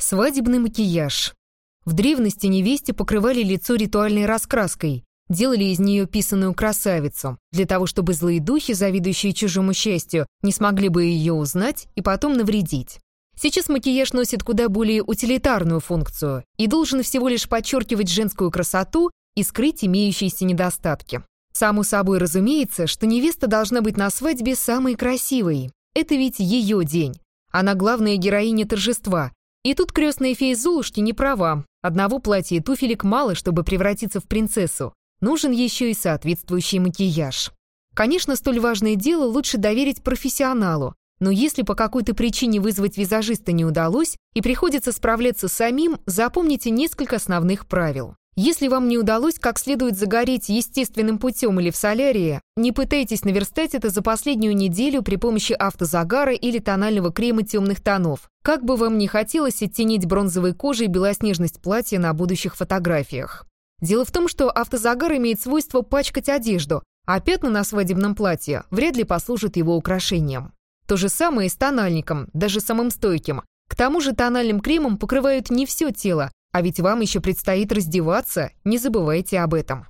Свадебный макияж. В древности невесте покрывали лицо ритуальной раскраской, делали из нее писаную красавицу, для того, чтобы злые духи, завидующие чужому счастью, не смогли бы ее узнать и потом навредить. Сейчас макияж носит куда более утилитарную функцию и должен всего лишь подчеркивать женскую красоту и скрыть имеющиеся недостатки. Само собой разумеется, что невеста должна быть на свадьбе самой красивой. Это ведь ее день. Она главная героиня торжества, и тут крестная фея Золушки не права. Одного платья и туфелек мало, чтобы превратиться в принцессу. Нужен еще и соответствующий макияж. Конечно, столь важное дело лучше доверить профессионалу, но если по какой-то причине вызвать визажиста не удалось и приходится справляться самим, запомните несколько основных правил. Если вам не удалось как следует загореть естественным путем или в солярии, не пытайтесь наверстать это за последнюю неделю при помощи автозагара или тонального крема темных тонов. Как бы вам ни хотелось оттенить бронзовой кожей белоснежность платья на будущих фотографиях. Дело в том, что автозагар имеет свойство пачкать одежду, а пятна на свадебном платье вряд ли послужат его украшением. То же самое и с тональником, даже самым стойким. К тому же тональным кремом покрывают не все тело, а ведь вам еще предстоит раздеваться, не забывайте об этом.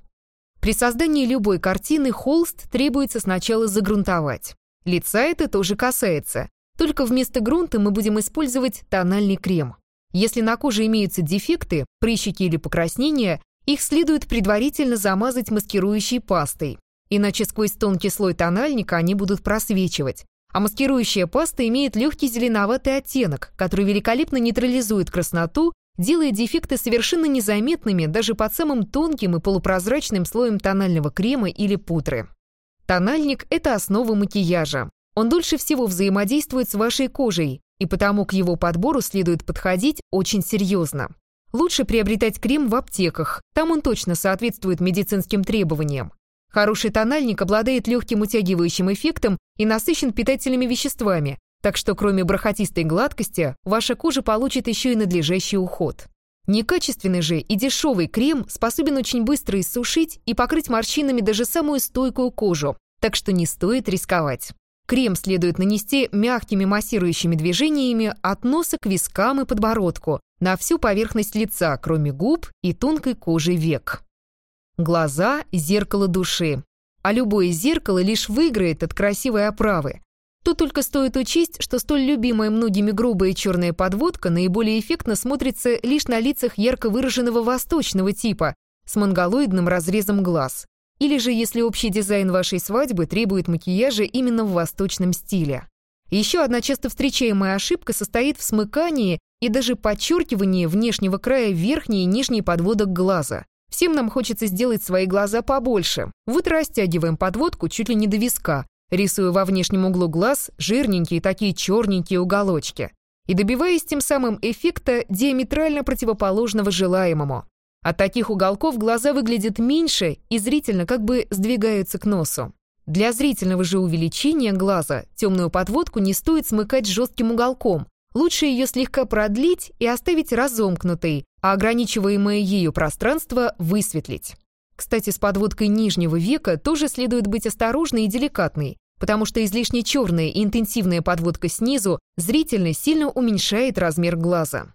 При создании любой картины холст требуется сначала загрунтовать. Лица это тоже касается. Только вместо грунта мы будем использовать тональный крем. Если на коже имеются дефекты, прыщики или покраснения, их следует предварительно замазать маскирующей пастой. Иначе сквозь тонкий слой тональника они будут просвечивать. А маскирующая паста имеет легкий зеленоватый оттенок, который великолепно нейтрализует красноту делая дефекты совершенно незаметными даже под самым тонким и полупрозрачным слоем тонального крема или пудры. Тональник – это основа макияжа. Он дольше всего взаимодействует с вашей кожей, и потому к его подбору следует подходить очень серьезно. Лучше приобретать крем в аптеках, там он точно соответствует медицинским требованиям. Хороший тональник обладает легким утягивающим эффектом и насыщен питательными веществами, так что кроме бархатистой гладкости, ваша кожа получит еще и надлежащий уход. Некачественный же и дешевый крем способен очень быстро иссушить и покрыть морщинами даже самую стойкую кожу, так что не стоит рисковать. Крем следует нанести мягкими массирующими движениями от носа к вискам и подбородку, на всю поверхность лица, кроме губ и тонкой кожи век. Глаза – зеркало души. А любое зеркало лишь выиграет от красивой оправы. Тут только стоит учесть, что столь любимая многими грубая черная подводка наиболее эффектно смотрится лишь на лицах ярко выраженного восточного типа с монголоидным разрезом глаз. Или же если общий дизайн вашей свадьбы требует макияжа именно в восточном стиле. Еще одна часто встречаемая ошибка состоит в смыкании и даже подчеркивании внешнего края верхней и нижней подводок глаза. Всем нам хочется сделать свои глаза побольше. Вот растягиваем подводку чуть ли не до виска, рисуя во внешнем углу глаз жирненькие такие черненькие уголочки и добиваясь тем самым эффекта диаметрально противоположного желаемому. От таких уголков глаза выглядят меньше и зрительно как бы сдвигаются к носу. Для зрительного же увеличения глаза темную подводку не стоит смыкать жестким уголком. Лучше ее слегка продлить и оставить разомкнутой, а ограничиваемое ею пространство высветлить. Кстати, с подводкой нижнего века тоже следует быть осторожной и деликатной, потому что излишне черная и интенсивная подводка снизу зрительно сильно уменьшает размер глаза.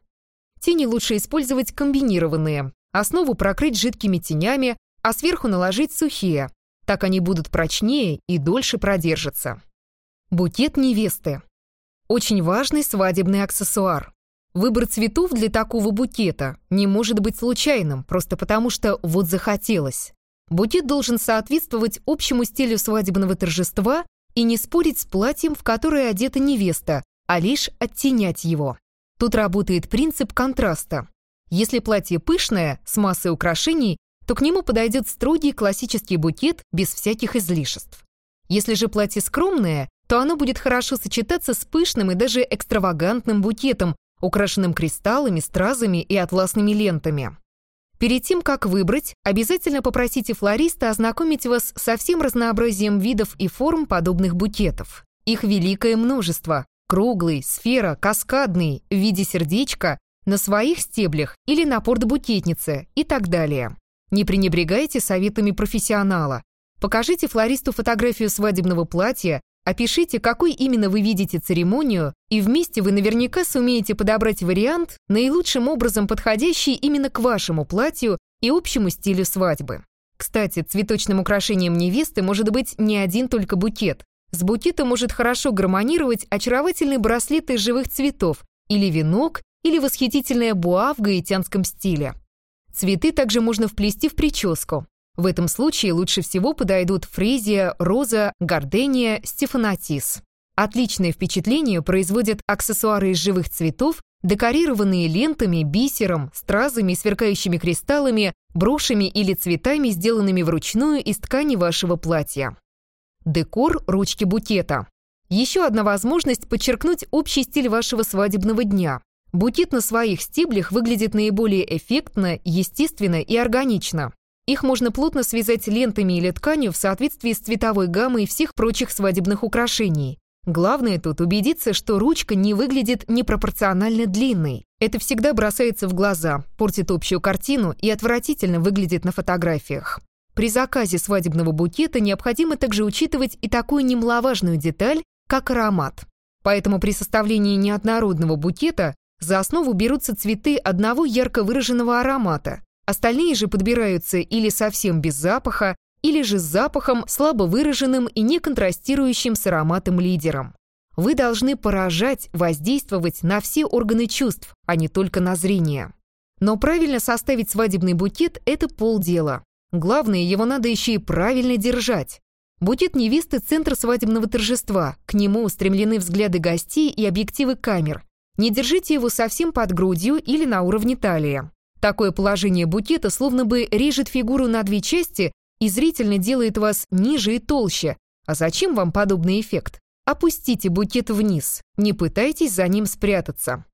Тени лучше использовать комбинированные. Основу прокрыть жидкими тенями, а сверху наложить сухие. Так они будут прочнее и дольше продержатся. Букет невесты. Очень важный свадебный аксессуар. Выбор цветов для такого букета не может быть случайным, просто потому что вот захотелось. Букет должен соответствовать общему стилю свадебного торжества и не спорить с платьем, в которое одета невеста, а лишь оттенять его. Тут работает принцип контраста. Если платье пышное, с массой украшений, то к нему подойдет строгий классический букет без всяких излишеств. Если же платье скромное, то оно будет хорошо сочетаться с пышным и даже экстравагантным букетом, украшенным кристаллами, стразами и атласными лентами. Перед тем, как выбрать, обязательно попросите флориста ознакомить вас со всем разнообразием видов и форм подобных букетов. Их великое множество – круглый, сфера, каскадный, в виде сердечка, на своих стеблях или на порт-букетнице и так далее. Не пренебрегайте советами профессионала. Покажите флористу фотографию свадебного платья, Опишите, какой именно вы видите церемонию, и вместе вы наверняка сумеете подобрать вариант, наилучшим образом подходящий именно к вашему платью и общему стилю свадьбы. Кстати, цветочным украшением невесты может быть не один только букет. С букетом может хорошо гармонировать очаровательный браслет из живых цветов, или венок, или восхитительная буа в гаитянском стиле. Цветы также можно вплести в прическу. В этом случае лучше всего подойдут фрезия, роза, гардения, стефанатис. Отличное впечатление производят аксессуары из живых цветов, декорированные лентами, бисером, стразами, сверкающими кристаллами, брошами или цветами, сделанными вручную из ткани вашего платья. Декор ручки букета. Еще одна возможность подчеркнуть общий стиль вашего свадебного дня. Букет на своих стеблях выглядит наиболее эффектно, естественно и органично. Их можно плотно связать лентами или тканью в соответствии с цветовой гаммой всех прочих свадебных украшений. Главное тут убедиться, что ручка не выглядит непропорционально длинной. Это всегда бросается в глаза, портит общую картину и отвратительно выглядит на фотографиях. При заказе свадебного букета необходимо также учитывать и такую немаловажную деталь, как аромат. Поэтому при составлении неоднородного букета за основу берутся цветы одного ярко выраженного аромата, Остальные же подбираются или совсем без запаха, или же с запахом, слабо выраженным и не контрастирующим с ароматом лидером. Вы должны поражать, воздействовать на все органы чувств, а не только на зрение. Но правильно составить свадебный букет – это полдела. Главное, его надо еще и правильно держать. Букет невесты – центр свадебного торжества, к нему устремлены взгляды гостей и объективы камер. Не держите его совсем под грудью или на уровне талии. Такое положение букета словно бы режет фигуру на две части и зрительно делает вас ниже и толще. А зачем вам подобный эффект? Опустите букет вниз, не пытайтесь за ним спрятаться.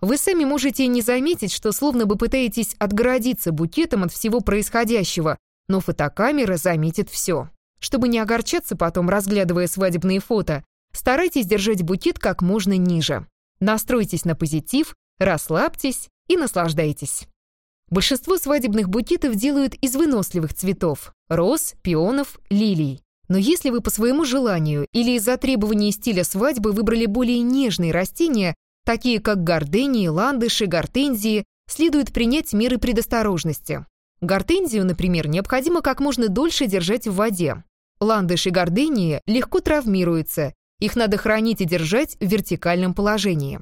Вы сами можете не заметить, что словно бы пытаетесь отгородиться букетом от всего происходящего, но фотокамера заметит все. Чтобы не огорчаться потом, разглядывая свадебные фото, старайтесь держать букет как можно ниже. Настройтесь на позитив, расслабьтесь и наслаждайтесь. Большинство свадебных букетов делают из выносливых цветов – роз, пионов, лилий. Но если вы по своему желанию или из-за требований стиля свадьбы выбрали более нежные растения, такие как гордении, ландыши, гортензии, следует принять меры предосторожности. Гортензию, например, необходимо как можно дольше держать в воде. Ландыши и гордении легко травмируются, их надо хранить и держать в вертикальном положении.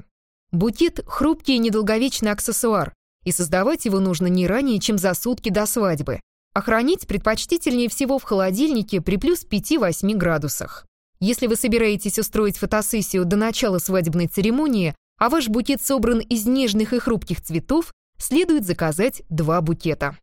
Букет – хрупкий и недолговечный аксессуар, и создавать его нужно не ранее, чем за сутки до свадьбы. А хранить предпочтительнее всего в холодильнике при плюс 5-8 градусах. Если вы собираетесь устроить фотосессию до начала свадебной церемонии, а ваш букет собран из нежных и хрупких цветов, следует заказать два букета.